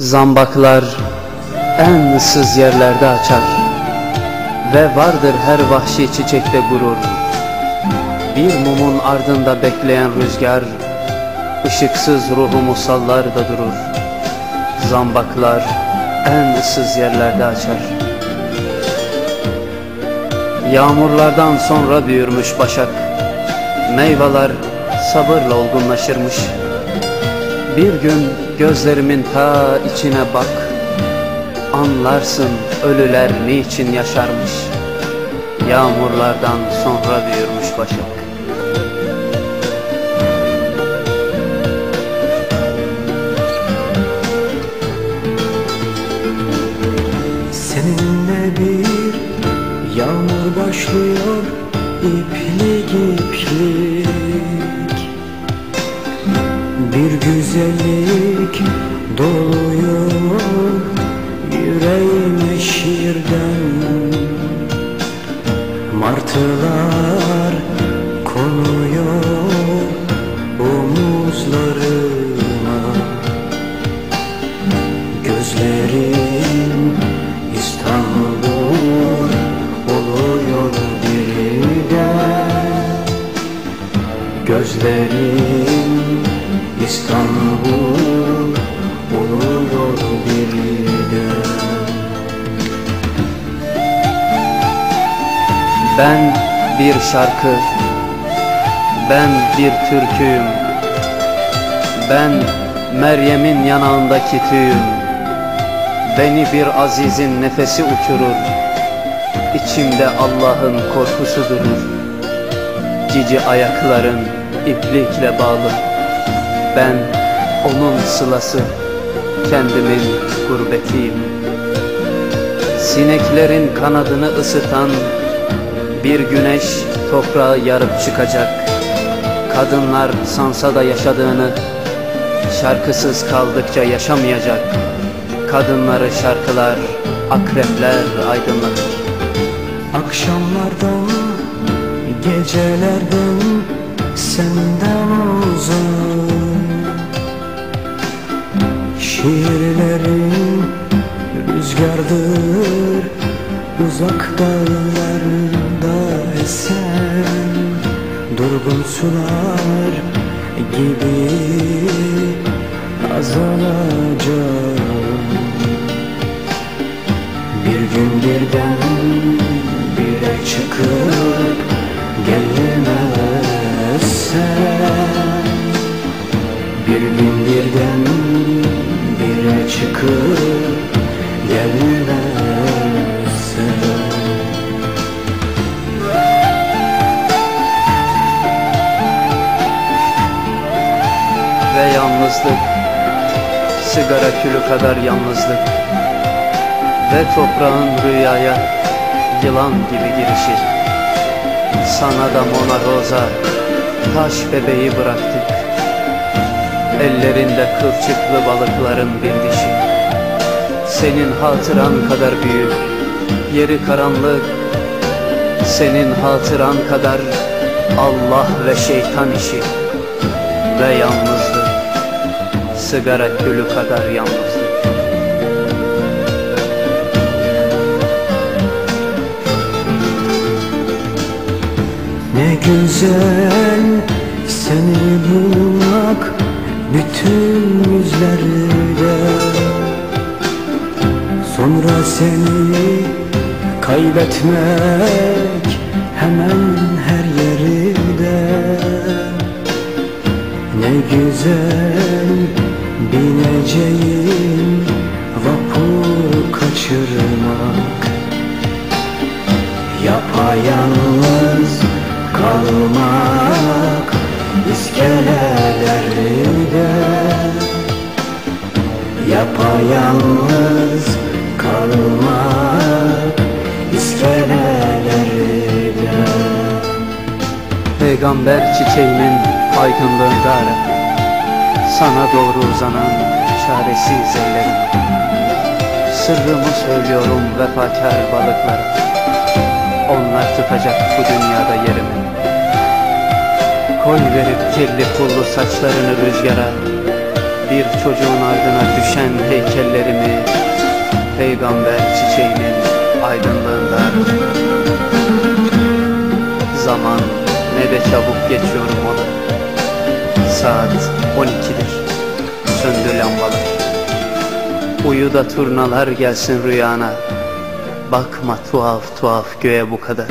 Zambaklar en ıssız yerlerde açar Ve vardır her vahşi çiçekte gurur. Bir mumun ardında bekleyen rüzgar ışıksız ruhumu sallar da durur. Zambaklar en ıssız yerlerde açar. Yağmurlardan sonra büyürmüş başak Meyveler sabırla olgunlaşırmış Bir gün gözlerimin ta içine bak. Anlarsın ölüler niçin yaşarmış. Yağmurlardan sonra büyürmüş başak Seninle bir yağmur başlıyor iplik iplik güzellik doluyor yüreğime şiirden. Martılar konuyor omuzlarıma. Gözlerim İstanbul Gözlerim İstanbul oluyor birden Ben bir şarkı Ben bir türküyüm. Ben Meryem'in yanağındaki tüyüm. Beni bir azizin nefesi uçurur. İçimde Allah'ın korkusu durur Cici ayakların iplikle bağlı. Ben onun sılası Kendimin gurbetiyim Sineklerin kanadını ısıtan bir güneş toprağı yarıp çıkacak. Kadınlar sansa da yaşadığını Şarkısız kaldıkça yaşamayacak. Kadınları şarkılar, akrepler aydınlatır. Akşamlardan, gecelerden senden uzak. Şiirlerin rüzgardır uzak dağlarda esen. Durgun sular gibi azalacak bir gün birden bire çıkıp gelmezsen Bir gün birden bire çıkıp gelmezsen Ve yalnızlık Sigara külü kadar yalnızlık. Ve toprağın rüyaya Yılan gibi girişi Sana da Mona Rosa Taş bebeği bıraktık Ellerinde kılçıklı balıkların bir dişi Senin hatıran kadar büyük Yeri karanlık. Senin hatıran kadar Allah ve şeytan işi Ve yalnızlık. Sigara külü kadar yalnızlık Ne güzel seni bulmak bütün yüzlerde. Sonra seni kaybetmek hemen her yerde Ne güzel bineceğim vapur kaçırmak. Yapayalnız kalmak iskelelerde Yapayalnız kalmak iskelelerde Peygamber çiçeğimin aydınlığında Sana doğru uzanan çaresiz ellerim Sırrımı söylüyorum vefakar balıklara Onlar tutacak bu dünyada yerimi. Koy verip kirli pullu saçlarını rüzgara. Bir çocuğun ardına düşen heykellerimi Peygamber çiçeğinin aydınlığında. Zaman ne de çabuk geçiyor mola Saat 12'dir Söndü lambalar. Uyu da turnalar gelsin rüyana Bakma tuhaf tuhaf göğe bu kadar